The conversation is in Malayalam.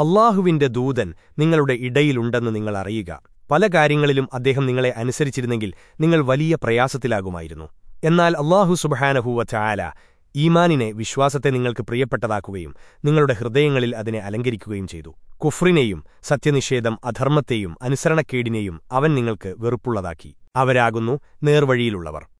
അള്ളാഹുവിന്റെ ദൂതൻ നിങ്ങളുടെ ഇടയിലുണ്ടെന്ന് നിങ്ങൾ അറിയുക. പല കാര്യങ്ങളിലും അദ്ദേഹം നിങ്ങളെ അനുസരിച്ചിരുന്നെങ്കിൽ നിങ്ങൾ വലിയ പ്രയാസത്തിലാകുമായിരുന്നു. എന്നാൽ അള്ളാഹു സുബഹാനഹൂവ ചായാല ഈമാനിനെ വിശ്വാസത്തെ നിങ്ങൾക്ക് പ്രിയപ്പെട്ടതാക്കുകയും നിങ്ങളുടെ ഹൃദയങ്ങളിൽ അതിനെ അലങ്കരിക്കുകയും ചെയ്തു. കുഫ്രിനെയും സത്യനിഷേധം അധർമ്മത്തെയും അനുസരണക്കേടിനെയും അവൻ നിങ്ങൾക്ക് വെറുപ്പുള്ളതാക്കി. അവരാകുന്നു നേർവഴിയിലുള്ളവർ.